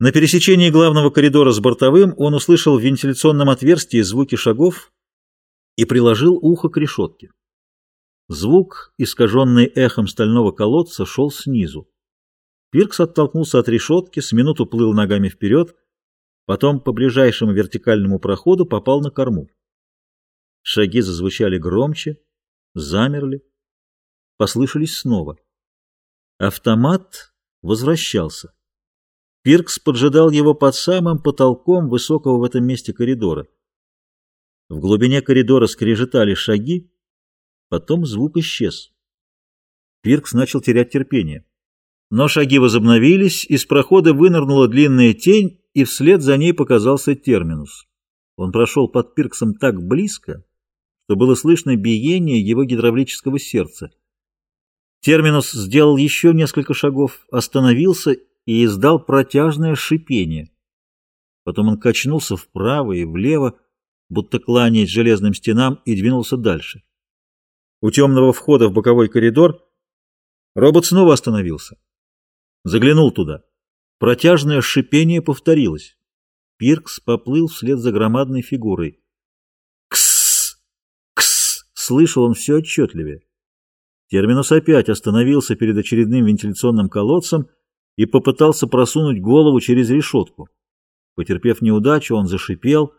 На пересечении главного коридора с бортовым он услышал в вентиляционном отверстии звуки шагов и приложил ухо к решетке. Звук, искаженный эхом стального колодца, шел снизу. Пиркс оттолкнулся от решетки, с минуту плыл ногами вперед, потом по ближайшему вертикальному проходу попал на корму. Шаги зазвучали громче, замерли, послышались снова. Автомат возвращался. Пиркс поджидал его под самым потолком высокого в этом месте коридора. В глубине коридора скрежетали шаги, потом звук исчез. Пиркс начал терять терпение. Но шаги возобновились, из прохода вынырнула длинная тень, и вслед за ней показался терминус. Он прошел под Пирксом так близко, что было слышно биение его гидравлического сердца. Терминус сделал еще несколько шагов, остановился и издал протяжное шипение. Потом он качнулся вправо и влево, будто кланяясь железным стенам, и двинулся дальше. У темного входа в боковой коридор робот снова остановился. Заглянул туда. Протяжное шипение повторилось. Пиркс поплыл вслед за громадной фигурой. «Ксс! Ксс!» — слышал он все отчетливее. Терминус опять остановился перед очередным вентиляционным колодцем и попытался просунуть голову через решетку. Потерпев неудачу, он зашипел,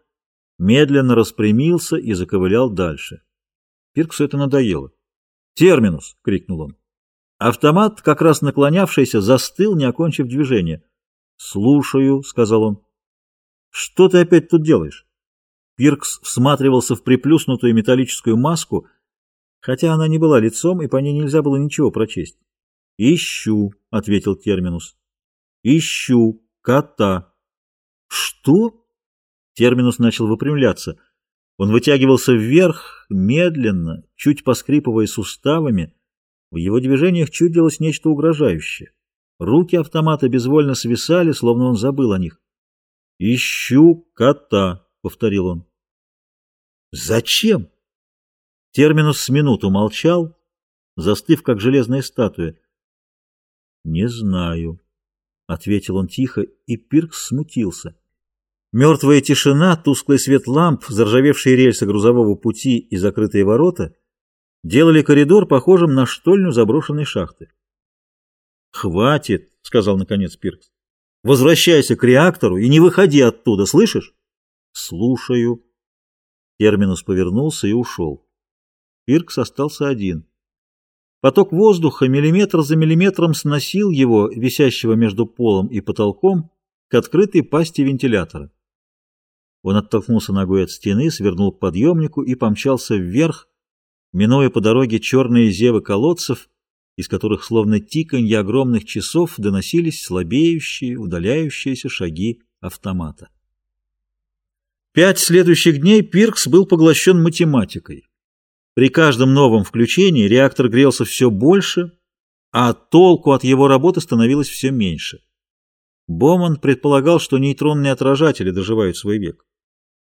медленно распрямился и заковылял дальше. Пирксу это надоело. «Терминус!» — крикнул он. Автомат, как раз наклонявшийся, застыл, не окончив движение. «Слушаю», — сказал он. «Что ты опять тут делаешь?» Пиркс всматривался в приплюснутую металлическую маску, хотя она не была лицом, и по ней нельзя было ничего прочесть. «Ищу», — ответил Терминус. «Ищу кота». «Что?» Терминус начал выпрямляться. Он вытягивался вверх, медленно, чуть поскрипывая суставами. В его движениях чудилось нечто угрожающее. Руки автомата безвольно свисали, словно он забыл о них. «Ищу кота», — повторил он. «Зачем?» Терминус с минуту молчал, застыв, как железная статуя. «Не знаю», — ответил он тихо, и Пиркс смутился. Мертвая тишина, тусклый свет ламп, заржавевшие рельсы грузового пути и закрытые ворота делали коридор похожим на штольню заброшенной шахты. «Хватит», — сказал наконец Пиркс. «Возвращайся к реактору и не выходи оттуда, слышишь?» «Слушаю». Терминус повернулся и ушел. Пиркс остался один. Поток воздуха миллиметр за миллиметром сносил его, висящего между полом и потолком, к открытой пасти вентилятора. Он оттолкнулся ногой от стены, свернул к подъемнику и помчался вверх, минуя по дороге черные зевы колодцев, из которых словно тиканье огромных часов доносились слабеющие, удаляющиеся шаги автомата. Пять следующих дней Пиркс был поглощен математикой. При каждом новом включении реактор грелся все больше, а толку от его работы становилось все меньше. Боман предполагал, что нейтронные отражатели доживают свой век.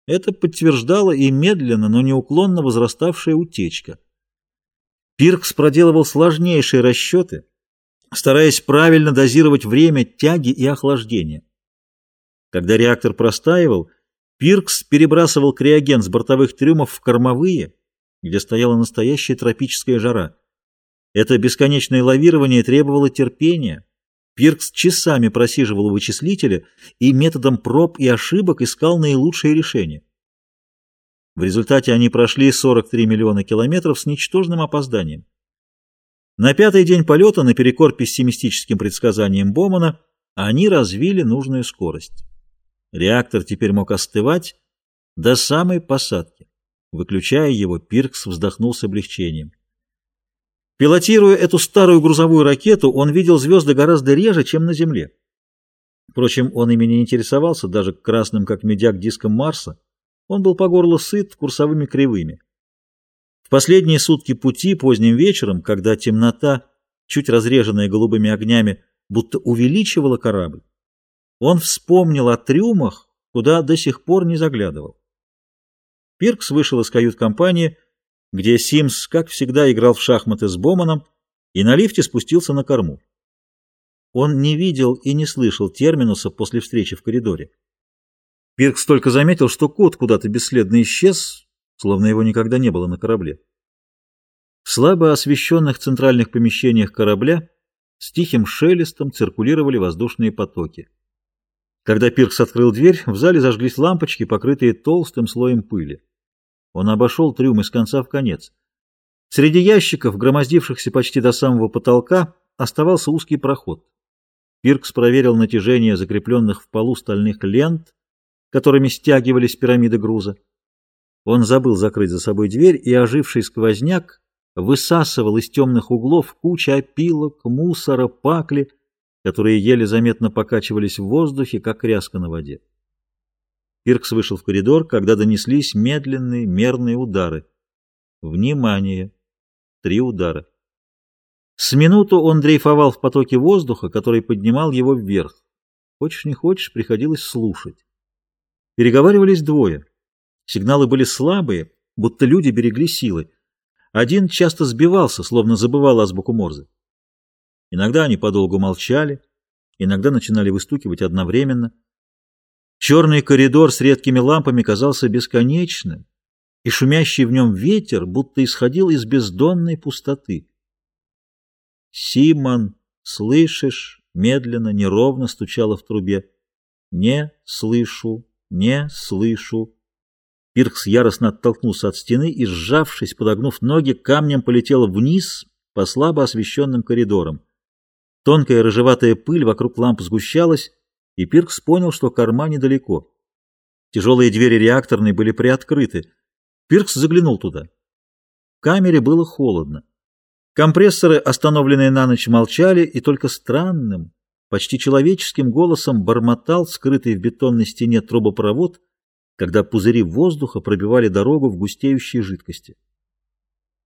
Это подтверждало и медленно, но неуклонно возраставшая утечка. Пиркс проделывал сложнейшие расчеты, стараясь правильно дозировать время тяги и охлаждения. Когда реактор простаивал, Пиркс перебрасывал криоген с бортовых трюмов в кормовые, где стояла настоящая тропическая жара. Это бесконечное лавирование требовало терпения. Пиркс часами просиживал у вычислителя и методом проб и ошибок искал наилучшие решения. В результате они прошли 43 миллиона километров с ничтожным опозданием. На пятый день полета, наперекор пессимистическим предсказаниям Бомана, они развили нужную скорость. Реактор теперь мог остывать до самой посадки. Выключая его, Пиркс вздохнул с облегчением. Пилотируя эту старую грузовую ракету, он видел звезды гораздо реже, чем на Земле. Впрочем, он ими не интересовался, даже красным, как медяк, диском Марса. Он был по горло сыт курсовыми кривыми. В последние сутки пути, поздним вечером, когда темнота, чуть разреженная голубыми огнями, будто увеличивала корабль, он вспомнил о трюмах, куда до сих пор не заглядывал. Пиркс вышел из кают-компании, где Симс, как всегда, играл в шахматы с Боманом и на лифте спустился на корму. Он не видел и не слышал терминуса после встречи в коридоре. Пиркс только заметил, что кот куда-то бесследно исчез, словно его никогда не было на корабле. В слабо освещенных центральных помещениях корабля с тихим шелестом циркулировали воздушные потоки. Когда Пиркс открыл дверь, в зале зажглись лампочки, покрытые толстым слоем пыли. Он обошел трюм из конца в конец. Среди ящиков, громоздившихся почти до самого потолка, оставался узкий проход. Пиркс проверил натяжение закрепленных в полу стальных лент, которыми стягивались пирамиды груза. Он забыл закрыть за собой дверь, и оживший сквозняк высасывал из темных углов куча опилок, мусора, пакли, которые еле заметно покачивались в воздухе, как ряска на воде. Пиркс вышел в коридор, когда донеслись медленные, мерные удары. Внимание! Три удара. С минуту он дрейфовал в потоке воздуха, который поднимал его вверх. Хочешь не хочешь, приходилось слушать. Переговаривались двое. Сигналы были слабые, будто люди берегли силы. Один часто сбивался, словно забывал азбуку Морзе. Иногда они подолгу молчали, иногда начинали выстукивать одновременно. Черный коридор с редкими лампами казался бесконечным, и шумящий в нем ветер будто исходил из бездонной пустоты. «Симон, слышишь?» — медленно, неровно стучало в трубе. «Не слышу, не слышу». Пиркс яростно оттолкнулся от стены и, сжавшись, подогнув ноги, камнем полетел вниз по слабо освещенным коридорам. Тонкая рыжеватая пыль вокруг ламп сгущалась, и Пиркс понял, что корма недалеко. Тяжелые двери реакторной были приоткрыты. Пиркс заглянул туда. В камере было холодно. Компрессоры, остановленные на ночь, молчали, и только странным, почти человеческим голосом бормотал скрытый в бетонной стене трубопровод, когда пузыри воздуха пробивали дорогу в густеющей жидкости.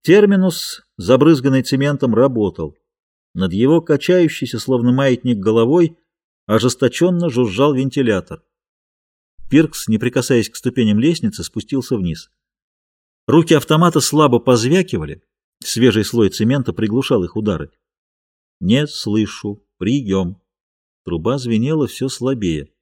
Терминус, забрызганный цементом, работал. Над его качающейся, словно маятник, головой ожесточенно жужжал вентилятор. Пиркс, не прикасаясь к ступеням лестницы, спустился вниз. Руки автомата слабо позвякивали, свежий слой цемента приглушал их удары. «Не слышу. Прием». Труба звенела все слабее.